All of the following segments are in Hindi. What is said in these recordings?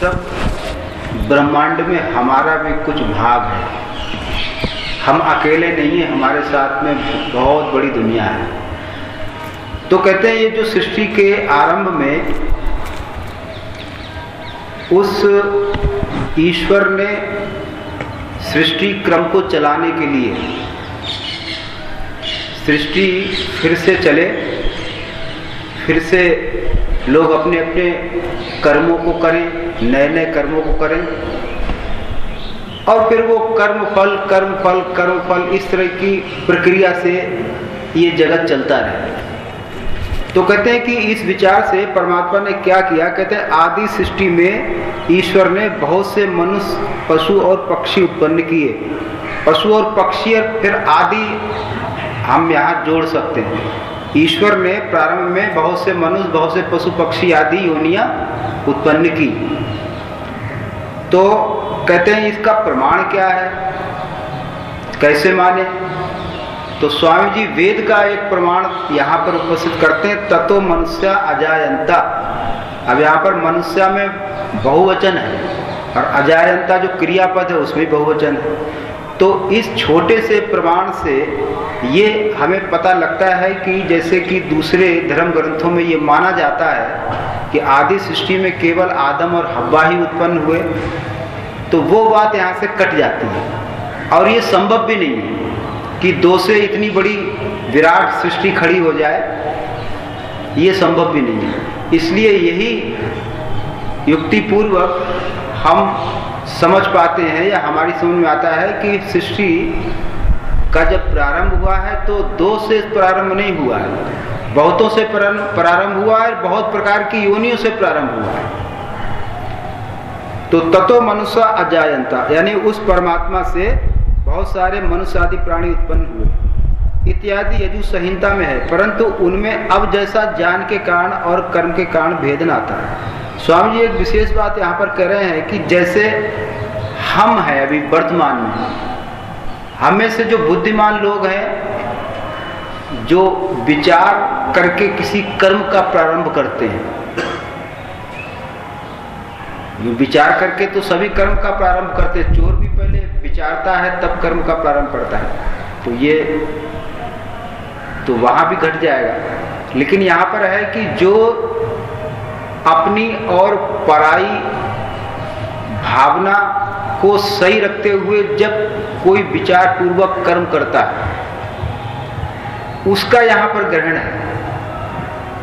सब ब्रह्मांड में हमारा भी कुछ भाग है। हम अकेले नहीं हैं, हमारे साथ में बहुत बड़ी दुनिया है। तो कहते हैं ये जो सृष्टि के आरंभ में उस ईश्वर ने सृष्टि क्रम को चलाने के लिए सृष्टि फिर से चले, फिर से लोग अपने अपने कर्मों को करें नए नए कर्मों को करें। और फिर वो कर्म फल कर्म फल कर्म फल इस तरह की प्रक्रिया से ये जगत चलता रहे। तो कहते हैं कि इस विचार से परमात्मा ने क्या किया? कहते हैं, आदि सृष्टि में ईश्वर ने बहुत से मनुष्य, पशु और पक्षी उत्पन्न किए। पशु और पक्षी और फिर आदि हम यहाँ जोड़ सकते हैं। ईश्वर ने प्रारंभ में बहुत से मनुष्य, बहुत से पशु, पक्षी आदि, योनिया उत्पन्न की। तो कहते हैं, इसका प्रमाण क्या है? कैसे माने? तो स्वामी जी वेद का एक प्रमाण यहाँ पर उपस्थित करते हैं तत्व मनुष्य अजायंता। अब यहाँ पर मनुष्य में बहुवचन है, और अजायंता जो क्रियापद है, उसमें बहुवचन है। तो इस छोटे से प्रमाण से ये हमें पता लगता है कि जैसे कि दूसरे धर्म ग्रंथों में ये माना जाता है कि आदि सृष्टि में केवल आदम और हब्बा ही उत्पन्न हुए तो वो बात यहाँ से कट जाती है। और ये संभव भी नहीं है कि दो से इतनी बड़ी विराट सृष्टि खड़ी हो जाए। ये संभव भी नहीं है। इसलिए यही युक्ति पूर्वक हम समझ पाते हैं या हमारी समझ में आता है कि सृष्टि का जब प्रारंभ हुआ है तो दो से प्रारंभ नहीं हुआ है। बहुतों से प्रारंभ हुआ है, बहुत प्रकार की योनियों से प्रारंभ हुआ है। तो तत्व मनुष्य अजायंता, यानी उस परमात्मा से बहुत सारे मनुष्य आदि प्राणी उत्पन्न हुए। इत्यादि यजु संहिता में है, परंतु उनमें अब जैसा ज्ञान के कारण और कर्म के कारण भेद न आता है। स्वामी जी एक विशेष बात यहाँ पर कह रहे हैं कि जैसे हम हैं, अभी वर्तमान में, हमें से जो बुद्धिमान लोग हैं जो विचार करके किसी कर्म का प्रारंभ करते हैं। विचार करके तो सभी कर्म का प्रारंभ करते हैं। चोर भी पहले विचारता है, तब कर्म का प्रारंभ करता है। तो ये तो वहाँ भी घट जाएगा। लेकिन यहाँ पर है कि जो अपनी और पराई भावना को सही रखते हुए जब कोई विचार पूर्वक कर्म करता है उसका यहाँ पर ग्रहण है।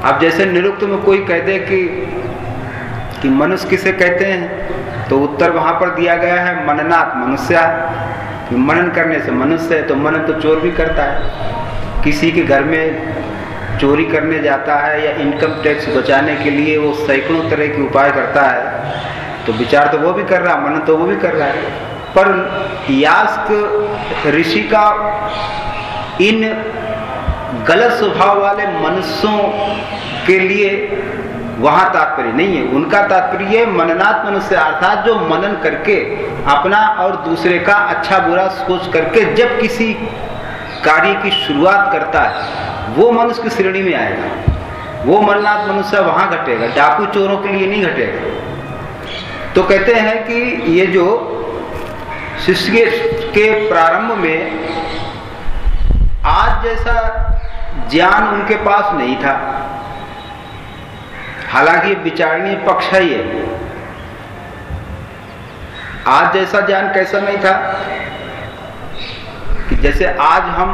अब जैसे निरुक्त में कोई कह दे कि कि मनुष्य किसे कहते हैं तो उत्तर वहाँ पर दिया गया है मननाथ मनुष्य। मनन करने से मनुष्य है तो मनन तो चोर भी करता है। किसी के घर में चोरी करने जाता है या इनकम टैक्स बचाने के लिए वो सैकड़ों तरह के उपाय करता है तो विचार तो वो भी कर रहा है, मनन तो वो भी कर रहा है। पर यास्क ऋषि का इन गलत स्वभाव वाले मनुष्यों के लिए वहाँ तात्पर्य नहीं है। उनका तात्पर्य मननात् मनुष्य अर्थात जो मनन करके, अपना और दूसरे का अच्छा बुरा सोच करके जब किसी कार्य की शुरुआत करता है, वो मनुष्य की श्रेणी में आएगा। वो मननाथ मनुष्य वहाँ घटेगा। डाकू चोरों के लिए नहीं घटेगा। तो कहते हैं कि ये जो शिष्य के प्रारंभ में आज जैसा ज्ञान उनके पास नहीं था। हालाँकि विचारणीय पक्ष है ये। आज जैसा ज्ञान कैसा नहीं था कि जैसे आज हम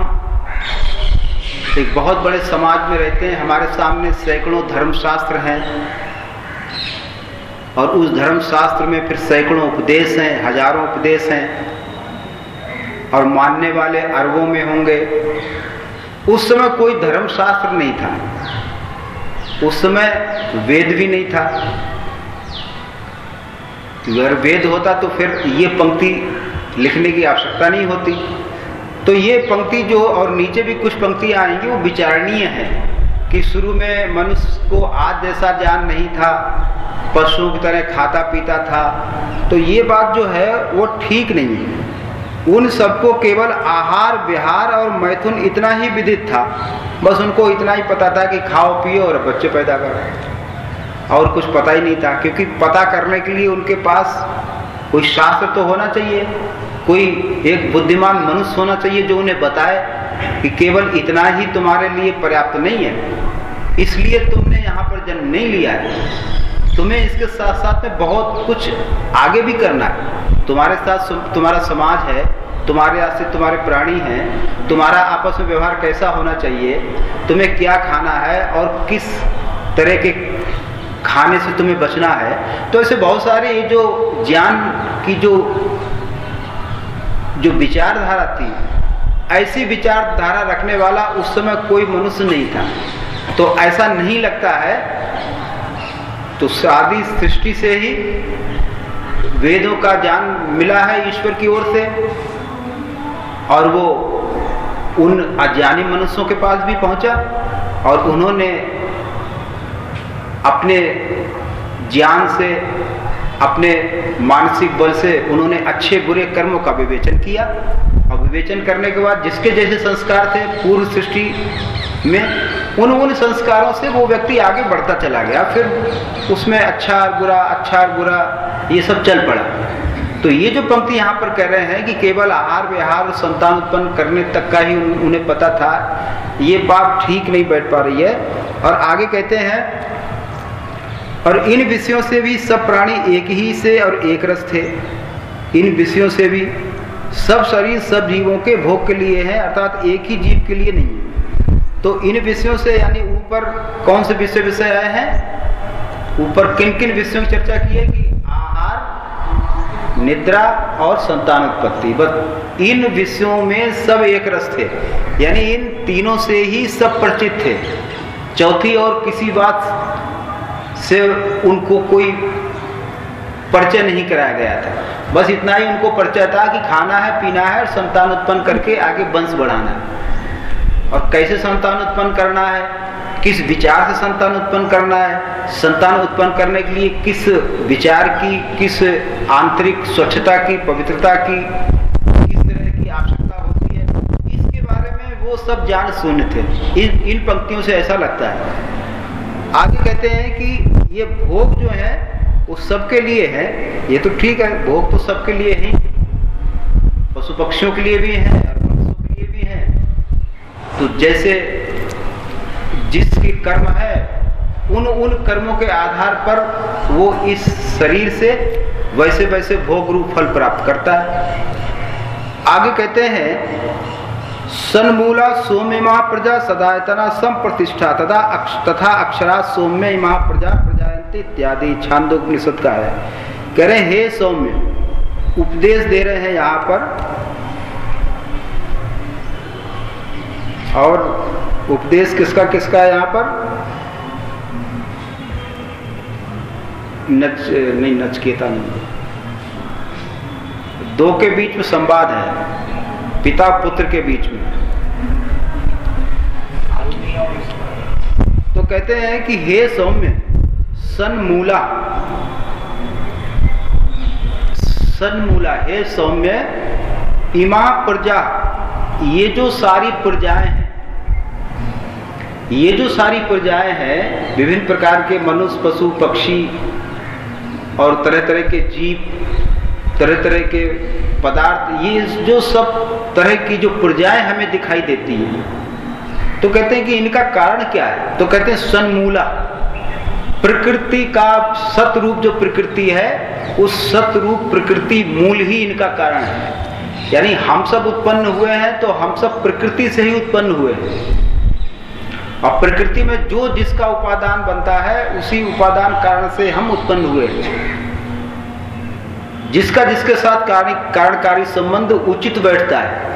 एक बहुत बड़े समाज में रहते हैं, हमारे सामने सैकड़ों धर्मशास्त्र हैं और उस धर्मशास्त्र में फिर सैकड़ों उपदेश हैं, हज़ारों उपदेश हैं और मानने वाले अरबों में होंगे उस समय कोई धर्मशास्त्र नहीं था। उस समय वेद भी नहीं था। अगर वेद होता तो फिर ये पंक्ति लिखने की आवश्यकता नहीं होती। तो ये पंक्ति जो और नीचे भी कुछ पंक्तियाँ आएँगी, वो विचारणीय है कि शुरू में मनुष्य को आज जैसा ज्ञान नहीं था, पशुओं की तरह खाता पीता था। तो ये बात जो है, वो ठीक नहीं है। उन सबको केवल आहार, विहार और मैथुन इतना ही विदित था। बस उनको इतना ही पता था कि खाओ, पियो और बच्चे पैदा करो और कुछ पता ही नहीं था, क्योंकि पता करने के लिए उनके पास कोई शास्त्र तो होना चाहिए, कोई एक बुद्धिमान मनुष्य होना चाहिए जो उन्हें बताए कि केवल इतना ही तुम्हारे लिए पर्याप्त नहीं है। इसलिए तुमने यहाँ पर जन्म नहीं लिया है। तुम्हें इसके साथ साथ में बहुत कुछ आगे भी करना है। तुम्हारे साथ तुम्हारा समाज है, तुम्हारे से तुम्हारे प्राणी हैं, तुम्हारा आपस में व्यवहार कैसा होना चाहिए, तुम्हें क्या खाना है और किस तरह के खाने से तुम्हें बचना है। तो ऐसे बहुत सारे जो ज्ञान की जो जो विचारधारा थी, ऐसी विचारधारा रखने वाला उस समय कोई मनुष्य नहीं था। तो ऐसा नहीं लगता है तो शादी सृष्टि से ही वेदों का ज्ञान मिला है ईश्वर की ओर से, और वो उन अज्ञानी मनुष्यों के पास भी पहुँचा, और उन्होंने अपने ज्ञान से, अपने मानसिक बल से उन्होंने अच्छे बुरे कर्मों का विवेचन किया। और विवेचन करने के बाद जिसके जैसे संस्कार थे, पूर्व सृष्टि में उन उन संस्कारों से वो व्यक्ति आगे बढ़ता चला गया। फिर उसमें अच्छा और बुरा अच्छा और बुरा, ये सब चल पड़ा। तो ये जो पंक्ति यहाँ पर कह रहे हैं कि केवल आहार, विहार और संतान उत्पन्न करने तक का ही उन्हें पता था, ये बात ठीक नहीं बैठ पा रही है। और आगे कहते हैं, और इन विषयों से भी सब प्राणी एक ही से और एक रस थे। इन विषयों से भी सब शरीर, सब जीवों के भोग के लिए है, अर्थात एक ही जीव के लिए नहीं तो इन विषयों से यानी ऊपर कौन से विषय विषय आए हैं? ऊपर किन किन विषयों की चर्चा की है कि आहार, निद्रा और संतान उत्पत्ति। बस इन विषयों में सब एक रस थे। यानी इन तीनों से ही सब परिचित थे। चौथी और किसी बात से उनको कोई परिचय नहीं कराया गया था। बस इतना ही उनको परिचय था कि खाना है, पीना है और संतान उत्पन्न करके आगे वंश बढ़ाना है। और कैसे संतान उत्पन्न करना है? किस विचार से संतान उत्पन्न करना है? संतान उत्पन्न करने के लिए किस विचार की, किस आंतरिक स्वच्छता की, पवित्रता की, किस तरह की आवश्यकता होती है? इसके बारे में वो सब जान शून्य थे। इन इन पंक्तियों से ऐसा लगता है। आगे कहते हैं कि ये भोग जो है, वो सबके लिए है। ये तो ठीक है, भोग तो सबके लिए ही। पशु पक्षियों के लिए भी है और मनुष्यों के लिए भी है तो जैसे जिसकी कर्म है उन उन कर्मों के आधार पर वो इस शरीर से वैसे वैसे भोग रूप फल प्राप्त करता है। आगे कहते हैं सन्मूला सौम्य प्रजा सदायतना सम प्रतिष्ठा तथा अक्ष, तथा अक्षरा सौम्य प्रजा प्रजायंती इत्यादि छांदोपनिषद का है। कह रहे हे सौम्य उपदेश दे रहे हैं यहाँ पर और उपदेश किसका किसका है यहाँ पर? नच, नहीं, नचकेता नहीं। दो के बीच में संवाद है, पिता पुत्र के बीच में। तो कहते हैं कि हे सौम्य सन्मूला सन्मूला हे सौम्य, इमा प्रजा, ये जो सारी प्रजाएँ हैं ये जो सारी प्रजाएँ हैं, विभिन्न प्रकार के मनुष्य, पशु, पक्षी और तरह तरह के जीव तरह तरह के पदार्थ, ये जो सब तरह की जो प्रजाएँ हमें दिखाई देती है। तो कहते हैं कि इनका कारण क्या है? तो कहते हैं सन्मूला। प्रकृति का सतरूप जो प्रकृति है, उस सतरूप प्रकृति मूल ही इनका कारण है। यानी हम सब उत्पन्न हुए हैं तो हम सब प्रकृति से ही उत्पन्न हुए हैं। और प्रकृति में जो जिसका उपादान बनता है, उसी उपादान कारण से हम उत्पन्न हुए हैं। जिसका जिसके साथ कार्यकारी संबंध उचित बैठता है।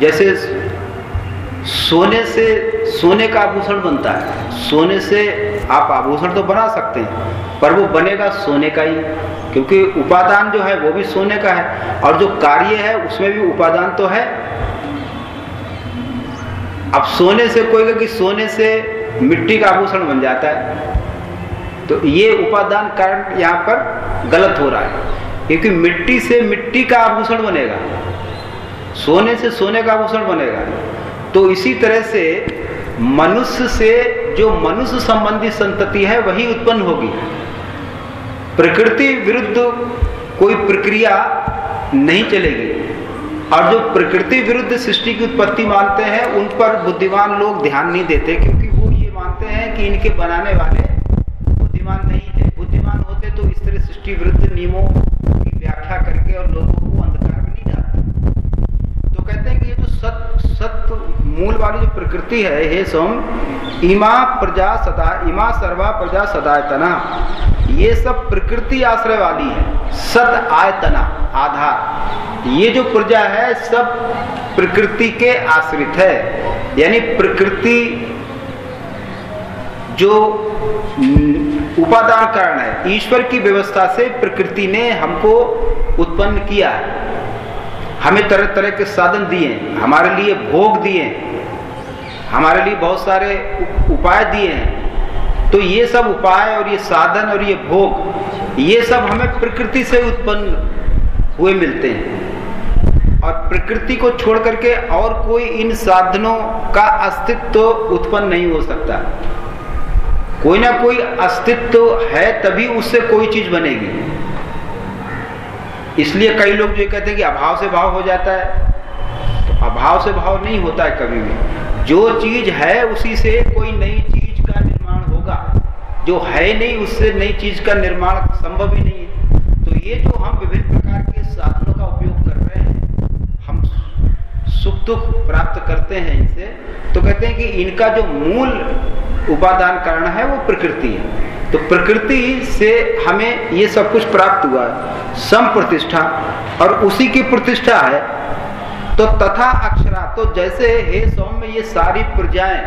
जैसे सोने से, सोने का आभूषण बनता है। सोने से आप आभूषण तो बना सकते हैं, पर वो बनेगा सोने का ही, क्योंकि उपादान जो है वो भी सोने का है, और जो कार्य है उसमें भी उपादान तो है। अब सोने से कोई कि सोने से मिट्टी का आभूषण बन जाता है। तो ये उपादान कारण यहाँ पर गलत हो रहा है। क्योंकि मिट्टी से मिट्टी का आभूषण बनेगा। सोने से सोने का आभूषण बनेगा। तो इसी तरह से मनुष्य से जो मनुष्य संबंधी संतति है, वही उत्पन्न होगी। प्रकृति विरुद्ध कोई प्रक्रिया नहीं चलेगी। और जो प्रकृति विरुद्ध सृष्टि की उत्पत्ति मानते हैं, उन पर बुद्धिमान लोग ध्यान नहीं देते, क्योंकि वो ये मानते हैं कि इनके बनाने वाले बुद्धिमान नहीं है। बुद्धिमान होते तो इस तरह सृष्टि विरुद्ध नियमों की व्याख्या करके और लोगों को अंधकार कहते हैं कि ये जो सत सत्य मूल वाली जो प्रकृति है, हे सोम, इमा प्रजा सदा, इमा सर्वा प्रजा सदायतना, ये सब प्रकृति आश्रय वाली है सद आयतना, आधार। ये जो प्रजा है, सब प्रकृति के आश्रित है। यानी प्रकृति जो उपादान कारण है, ईश्वर की व्यवस्था से प्रकृति ने हमको उत्पन्न किया है। हमें तरह तरह के साधन दिए, हमारे लिए भोग दिए, हमारे लिए बहुत सारे उपाय दिए हैं। तो ये सब उपाय और ये साधन और ये भोग, ये सब हमें प्रकृति से उत्पन्न हुए मिलते हैं। और प्रकृति को छोड़ करके और कोई इन साधनों का अस्तित्व तो उत्पन्न नहीं हो सकता। कोई ना कोई अस्तित्व है तभी उससे कोई चीज़ बनेगी। इसलिए कई लोग जो कहते हैं कि अभाव से भाव हो जाता है। तो अभाव से भाव नहीं होता है कभी भी। जो चीज़ है उसी से कोई नई चीज़ का निर्माण होगा। जो है नहीं, उससे नई चीज़ का निर्माण संभव ही नहीं है। तो ये जो हम विभिन्न प्रकार के साधनों का उपयोग कर रहे हैं, हम सुख दुख प्राप्त करते हैं इनसे। तो कहते हैं कि इनका जो मूल उपादान कारण है, वो प्रकृति है। तो प्रकृति से हमें ये सब कुछ प्राप्त हुआ है। सम प्रतिष्ठा और उसी की प्रतिष्ठा है। तो तथा अक्षरा तो जैसे हे सौम्य, ये सारी प्रजाएँ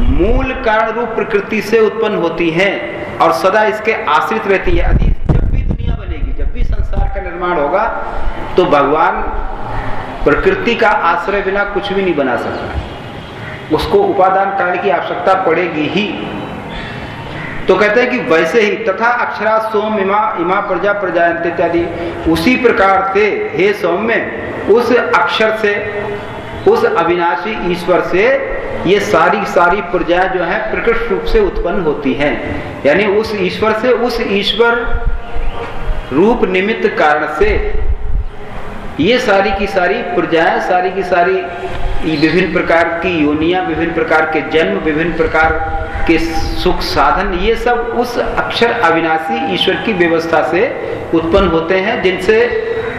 मूल कारण रूप प्रकृति से उत्पन्न होती हैं, और सदा इसके आश्रित रहती है। यदि जब भी दुनिया बनेगी, जब भी संसार का निर्माण होगा तो भगवान प्रकृति का आश्रय बिना कुछ भी नहीं बना सकता। उसको उपादान कारण की आवश्यकता पड़ेगी ही। तो कहते हैं कि वैसे ही तथा अक्षरा सोम इमा इमा प्रजा प्रजा इत्यादि, उसी प्रकार से, हे सौम्य, उस अक्षर से, उस अविनाशी ईश्वर से, ये सारी सारी प्रजा जो है, प्रकृष्ट रूप से उत्पन्न होती हैं। यानी उस ईश्वर से, उस ईश्वर रूप निमित्त कारण से, ये सारी की सारी प्रजाएँ, सारी की सारी विभिन्न प्रकार की योनिया, विभिन्न प्रकार के जन्म, विभिन्न प्रकार के सुख साधन, ये सब उस अक्षर अविनाशी ईश्वर की व्यवस्था से उत्पन्न होते हैं, जिनसे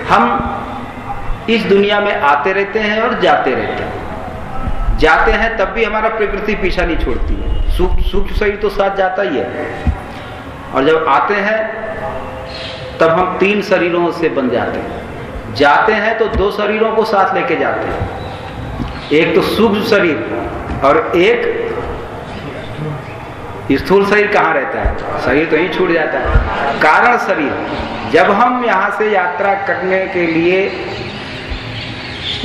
हम इस दुनिया में आते रहते हैं और जाते रहते हैं। जाते हैं तब भी हमारा प्रकृति पीछा नहीं छोड़ती है। सूक्ष्म शरीर तो साथ जाता ही है। और जब आते हैं, तब हम तीन शरीरों से बन जाते हैं। जाते हैं तो दो शरीरों को साथ लेके जाते हैं। एक तो सूक्ष्म शरीर और एक स्थूल शरीर कहाँ रहता है? शरीर तो यही छूट जाता है। कारण शरीर। जब हम यहाँ से यात्रा करने के लिए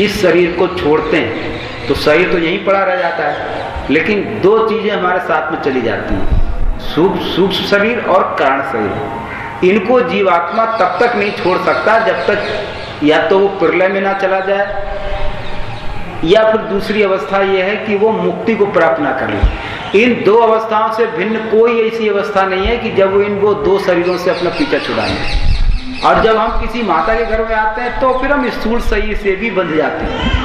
इस शरीर को छोड़ते हैं तो शरीर तो यहीं पड़ा रह जाता है। लेकिन दो चीज़ें हमारे साथ में चली जाती हैं। सूक्ष्म शरीर और कारण शरीर। इनको जीवात्मा तब तक नहीं छोड़ सकता जब तक या तो वो प्रलय में ना चला जाए या फिर दूसरी अवस्था यह है कि वो मुक्ति को प्राप्त ना कर ले। इन दो अवस्थाओं से भिन्न कोई ऐसी अवस्था नहीं है कि जब वो इन वो दो शरीरों से अपना पीछा छुड़ाएँगे और जब हम किसी माता के घर में आते हैं तो फिर हम स्थूल शरीर से भी बंध जाते हैं।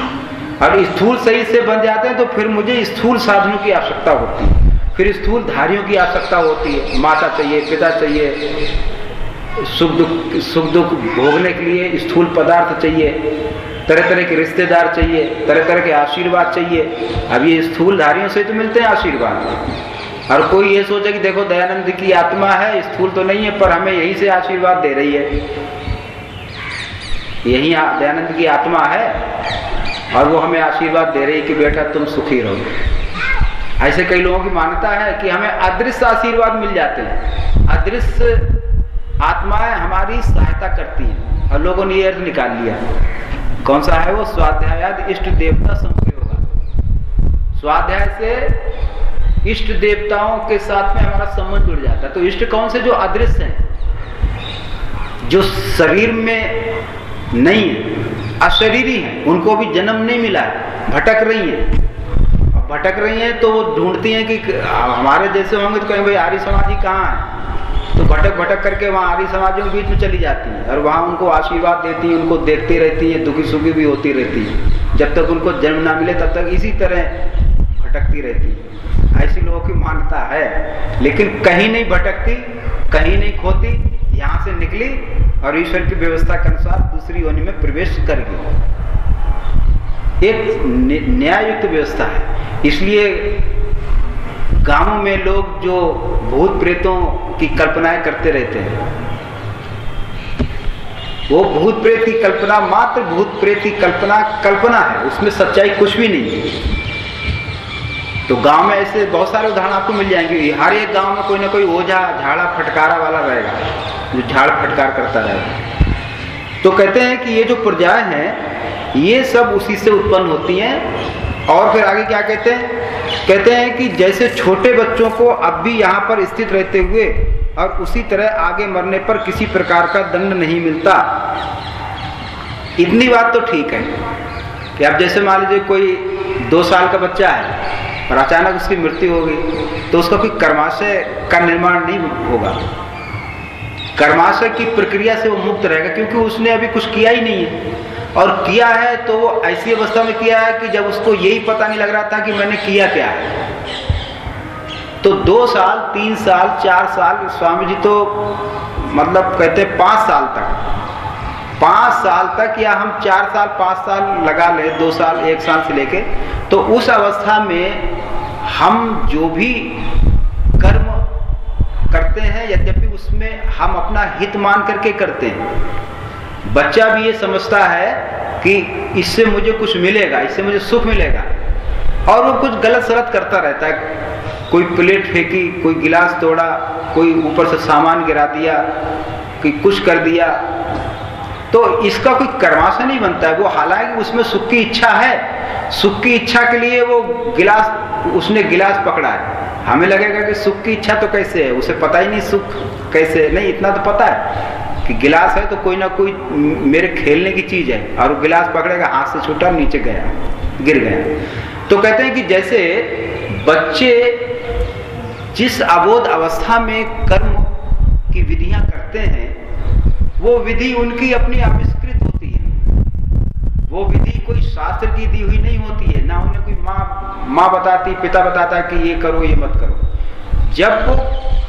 और स्थूल सही से बन जाते हैं तो फिर मुझे स्थूल साधनों की आवश्यकता होती है। फिर स्थूल धारियों की आवश्यकता होती है। माता चाहिए, पिता चाहिए, सुख दुख सुख दुख भोगने के लिए स्थूल पदार्थ चाहिए। तरह तरह के रिश्तेदार चाहिए तरह तरह के आशीर्वाद चाहिए। अब ये स्थूल धारियों से तो मिलते हैं आशीर्वाद। और कोई ये सोचे कि देखो दयानंद की आत्मा है स्थूल तो नहीं है, पर हमें यही से आशीर्वाद दे रही है। यही दयानंद की आत्मा है, और वो हमें आशीर्वाद दे रही है कि बेटा तुम सुखी रहो। ऐसे कई लोगों की मान्यता है कि हमें अदृश्य आशीर्वाद मिल जाते हैं। अदृश्य आत्माएँ हमारी सहायता करती हैं, और लोगों ने ये अर्थ निकाल लिया। कौन सा है? वो स्वाध्याय इष्ट देवता संप्रयोग स्वाध्याय से इष्ट देवताओं के साथ में हमारा संबंध जुड़ जाता है। तो इष्ट कौन से? जो अदृश्य है। जो शरीर में नहीं है, अशरीरी है, उनको भी जन्म नहीं मिला है, भटक रही है। भटक रही हैं तो वो ढूंढती हैं कि हमारे जैसे होंगे तो कहीं भाई आर्य समाज ही कहाँ है? तो भटक भटक करके वहाँ आर्य समाजों के बीच में चली जाती हैं और वहाँ उनको आशीर्वाद देती हैं, उनको देखती रहती हैं, दुखी सुखी भी होती रहती है। जब तक उनको जन्म ना मिले, तब तक इसी तरह भटकती रहती है। ऐसी लोगों की मान्यता है, लेकिन कहीं नहीं भटकती, कहीं नहीं खोती, यहाँ से निकली और ईश्वर की व्यवस्था के अनुसार दूसरी योनि में प्रवेश कर गई। एक न्यायुक्त व्यवस्था है। इसलिए गाँवों में लोग जो भूत प्रेतों की कल्पनाएँ करते रहते हैं। वो भूत प्रेत की कल्पना मात्र भूत प्रेत की कल्पना कल्पना है। उसमें सच्चाई कुछ भी नहीं है। तो गाँव में ऐसे बहुत सारे उदाहरण आपको मिल जाएँगे। हर एक गाँव में कोई ना कोई ओझा, झाड़ा फटकारा वाला रहेगा, जो झाड़ फटकार करता रहेगा। तो कहते हैं कि ये जो प्रजाएँ हैं, ये सब उसी से उत्पन्न होती हैं। और फिर आगे क्या कहते हैं? कहते हैं कि जैसे छोटे बच्चों को अब भी यहाँ पर स्थित रहते हुए और उसी तरह आगे मरने पर किसी प्रकार का दंड नहीं मिलता। इतनी बात तो ठीक है कि अब जैसे मान लीजिए कोई दो साल का बच्चा है और अचानक उसकी मृत्यु हो गई तो उसका कोई कर्माशय का निर्माण नहीं होगा। कर्माशय की प्रक्रिया से वो मुक्त रहेगा क्योंकि उसने अभी कुछ किया ही नहीं है। और किया है तो वो ऐसी अवस्था में किया है कि जब उसको यही पता नहीं लग रहा था कि मैंने किया क्या है। तो दो साल, तीन साल, चार साल स्वामी जी तो मतलब कहते पाँच साल तक। पाँच साल तक या हम चार साल, पाँच साल लगा ले, दो साल, एक साल से लेके तो उस अवस्था में हम जो भी कर्म करते हैं, यद्यपि उसमें हम अपना हित मान करके करते हैं बच्चा भी ये समझता है कि इससे मुझे कुछ मिलेगा, इससे मुझे सुख मिलेगा। और वो कुछ गलत सलत करता रहता है। कोई प्लेट फेंकी, कोई गिलास तोड़ा, कोई ऊपर से सामान गिरा दिया, कोई कुछ कर दिया। तो इसका कोई कर्माशय नहीं बनता है। वो हालाँकि उसमें सुख की इच्छा है। सुख की इच्छा के लिए वो गिलास, उसने गिलास पकड़ा है। हमें लगेगा कि सुख की इच्छा तो कैसे है? उसे पता ही नहीं सुख कैसे नहीं, इतना तो पता है। कि गिलास है तो कोई ना कोई मेरे खेलने की चीज़ है। और गिलास पकड़ेगा हाथ से छूटा, नीचे गया, गिर गया। तो कहते हैं कि जैसे बच्चे जिस अबोध अवस्था में कर्म की विधियाँ करते हैं, वो विधि उनकी अपनी आविष्कृत होती है। वो विधि कोई शास्त्र की दी हुई नहीं होती है, ना उन्हें कोई माँ माँ बताती, पिता बताता कि ये करो, ये मत करो। जब वो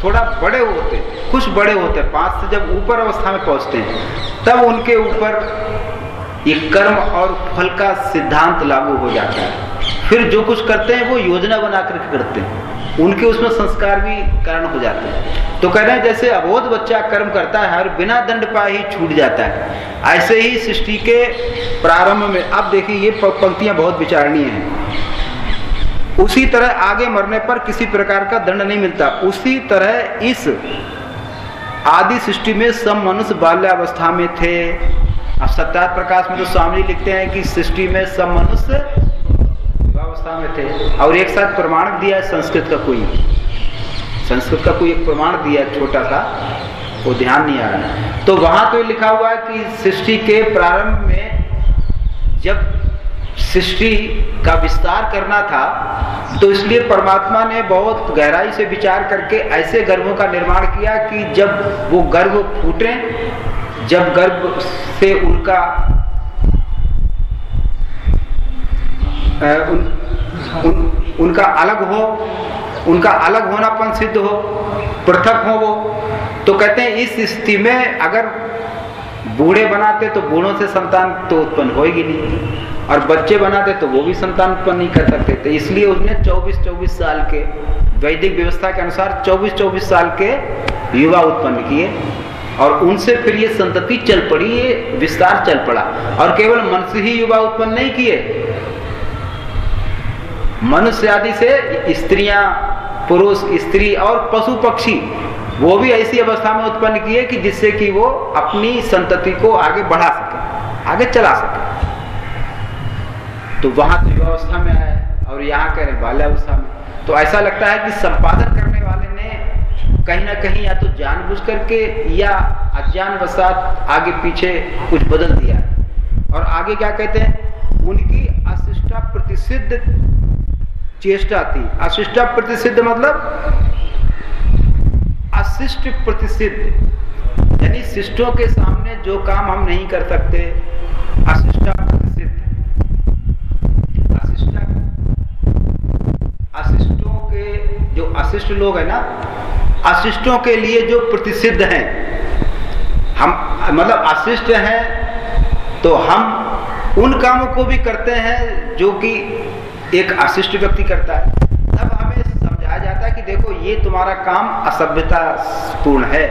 थोड़ा बड़े होते, कुछ बड़े होते हैं पाँच से जब ऊपर अवस्था में पहुँचते हैं तब उनके ऊपर ये कर्म और फल का सिद्धांत लागू हो जाता है। फिर जो कुछ करते हैं, वो योजना बना करके करते हैं। उनके उसमें संस्कार भी कारण हो जाते हैं। तो कह रहे हैं, जैसे अबोध बच्चा कर्म करता है और बिना दंड पाए ही छूट जाता है। ऐसे ही सृष्टि के प्रारंभ में, अब देखिए, ये पंक्तियाँ बहुत विचारणीय हैं। उसी तरह आगे मरने पर किसी प्रकार का दंड नहीं मिलता। उसी तरह इस आदि सृष्टि में सब मनुष्य बाल्यावस्था में थे। अब सत्यार्थ प्रकाश में तो स्वामी लिखते हैं कि सृष्टि में सब मनुष्य अवस्था में थे। और एक साथ प्रमाण दिया है संस्कृत का कोई। संस्कृत का कोई एक प्रमाण दिया है छोटा सा, वो ध्यान नहीं आ रहा तो वहाँ तो लिखा हुआ है कि सृष्टि के प्रारंभ में जब सृष्टि का विस्तार करना था तो इसलिए परमात्मा ने बहुत गहराई से विचार करके ऐसे गर्भों का निर्माण किया कि जब वो गर्भ फूटे जब गर्भ से उनका उन, उन, उनका अलग हो उनका अलग होनापन सिद्ध हो पृथक हो वो तो कहते हैं इस स्थिति में अगर बूढ़े बनाते तो बूढ़ों से संतान तो उत्पन्न होगी नहीं। और बच्चे बनाते तो वो भी संतान उत्पन्न नहीं कर सकते थे। इसलिए उसने 24-24 साल के वैदिक व्यवस्था के अनुसार 24-24 साल के युवा उत्पन्न किए और उनसे फिर ये संतति चल पड़ी, ये विस्तार चल पड़ा और केवल मनुष्य ही युवा उत्पन्न नहीं किए। मनुष्य आदि से स्त्रियाँ, पुरुष, स्त्री और पशु पक्षी, वो भी ऐसी अवस्था में उत्पन्न किए कि जिससे कि वो अपनी संतति को आगे बढ़ा सके, आगे चला सके। तो वहाँ अवस्था में आए और यहाँ कह रहे बाल्यावस्था में। तो ऐसा लगता है कि संपादन करने वाले ने कहीं ना कहीं या तो जानबूझ करके या अज्ञान वसात आगे पीछे कुछ बदल दिया। और आगे क्या कहते हैं? उनकी अशिष्टा प्रतिसिद्ध चेष्टा थी। अशिष्टा प्रतिसिद्ध मतलब अशिष्ट प्रतिसिद्ध यानी शिष्टों के सामने जो काम हम नहीं कर सकते, अशिष्टा अशिष्टों के जो अशिष्ट लोग है ना, अशिष्टों के लिए जो प्रतिसिद्ध हैं। हम मतलब अशिष्ट हैं तो हम उन कामों को भी करते हैं जो कि एक अशिष्ट व्यक्ति करता है। तब हमें समझाया जाता है कि देखो, ये तुम्हारा काम असभ्यता पूर्ण है।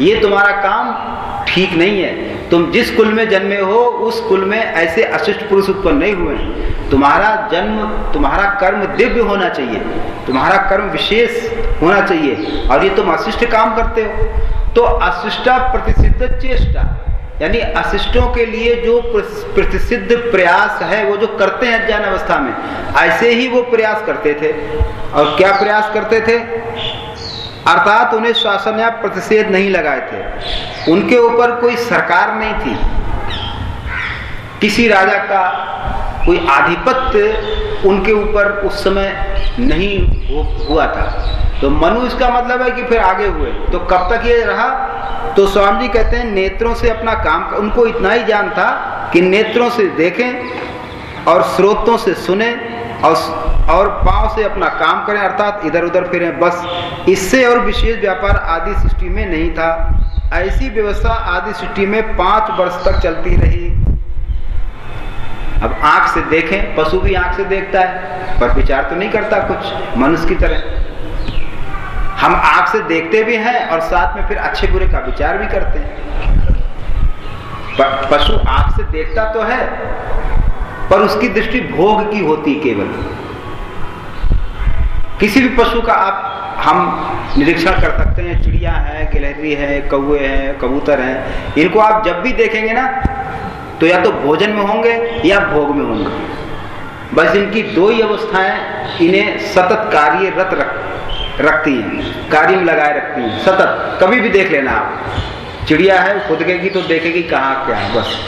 ये तुम्हारा काम ठीक नहीं है। तुम जिस कुल में जन्मे हो, उस कुल में ऐसे अशिष्ट पुरुष उत्पन्न नहीं हुए। तुम्हारा जन्म, तुम्हारा कर्म दिव्य होना चाहिए। तुम्हारा कर्म विशेष होना चाहिए। और ये तुम अशिष्ट काम करते हो। तो अशिष्टा प्रतिसिद्ध चेष्टा, यानी अशिष्टों के लिए जो प्रतिसिद्ध प्रयास है, वो जो करते हैं ज्ञान अवस्था में, ऐसे ही वो प्रयास करते थे। और क्या प्रयास करते थे? अर्थात उन्हें शासन या प्रतिषेध नहीं लगाए थे। उनके ऊपर कोई सरकार नहीं थी। किसी राजा का कोई आधिपत्य उनके ऊपर उस समय नहीं हुआ था। तो मनु इसका मतलब है कि फिर आगे हुए। तो कब तक ये रहा? तो स्वामी जी कहते हैं, नेत्रों से अपना काम उनको इतना ही ज्ञान था कि नेत्रों से देखें और स्रोतों से सुने और और पाँव से अपना काम करें, अर्थात इधर उधर फिरें, बस। इससे और विशेष व्यापार आदि सृष्टि में नहीं था। ऐसी व्यवस्था आदि सृष्टि में पाँच वर्ष तक चलती रही। अब आँख से देखें, पशु भी आँख से देखता है, पर विचार तो नहीं करता कुछ, मनुष्य की तरह। हम आँख से देखते भी हैं और साथ में फिर अच्छे बुरे का विचार भी करते हैं। पशु आँख से देखता तो है पर उसकी दृष्टि भोग की होती केवल। किसी भी पशु का आप, हम निरीक्षण कर सकते हैं, चिड़िया है गिलहरी है कौए हैं, कबूतर हैं, इनको आप जब भी देखेंगे ना तो या तो भोजन में होंगे या भोग में होंगे। बस इनकी दो ही अवस्थाएँ इन्हें सतत कार्यरत रख, रखती हैं, कार्य में लगाए रखती हैं, सतत। कभी भी देख लेना आप। चिड़िया है खुदकेगी तो देखेगी कहाँ क्या बस।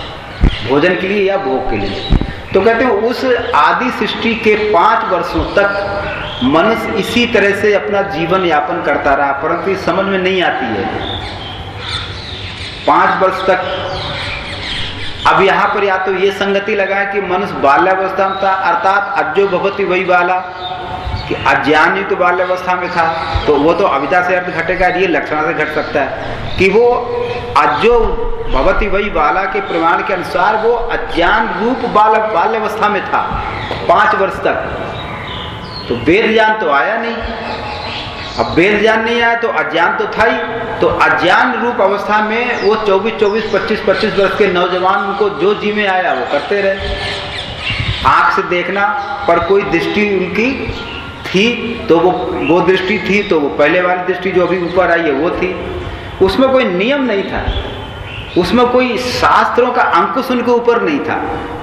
भोजन के लिए या भोग के लिए। तो कहते हैं, उस आदि सृष्टि के पाँच वर्षों तक मनुष्य इसी तरह से अपना जीवन यापन करता रहा, परंतु समझ में नहीं आती है। पाँच वर्ष तक, अब यहाँ पर या तो ये संगति लगाए कि मनुष्य बाल्यावस्था में था, अर्थात अज्जो भगवती वही बाला, कि अज्ञान युक्त बाल्यावस्था में था तो वो तो अविदा से अर्थ घटेगा, ये लक्षण से घट सकता है। कि वो अज्जो भगवती वही बाला के प्रमाण के अनुसार वो अज्ञान रूप बाल, बाल्यावस्था में था, पाँच वर्ष तक। तो वेद ज्ञान तो आया नहीं। अब वेद ज्ञान नहीं आया तो अज्ञान तो था ही। तो अज्ञान रूप अवस्था में वो 24 24 25 25 वर्ष के नौजवान उनको जो जी में आया वो करते रहे। आँख से देखना, पर कोई दृष्टि उनकी थी तो वो वो दृष्टि थी तो वो पहले वाली दृष्टि जो अभी ऊपर आई है वो थी। उसमें कोई नियम नहीं था। उसमें कोई शास्त्रों का अंकुश उनके ऊपर नहीं था।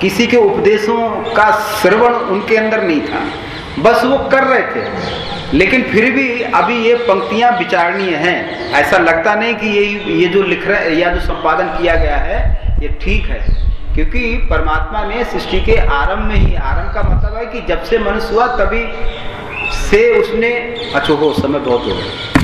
किसी के उपदेशों का श्रवण उनके अंदर नहीं था। बस वो कर रहे थे। लेकिन फिर भी अभी ये पंक्तियाँ विचारणीय हैं। ऐसा लगता नहीं कि ये ये जो लिख रहे, या जो संपादन किया गया है, ये ठीक है। क्योंकि परमात्मा ने सृष्टि के आरंभ में ही, आरंभ का मतलब है कि जब से मनुष्य हुआ, तभी से उसने, अच्छो हो, समय बहुत हो गया।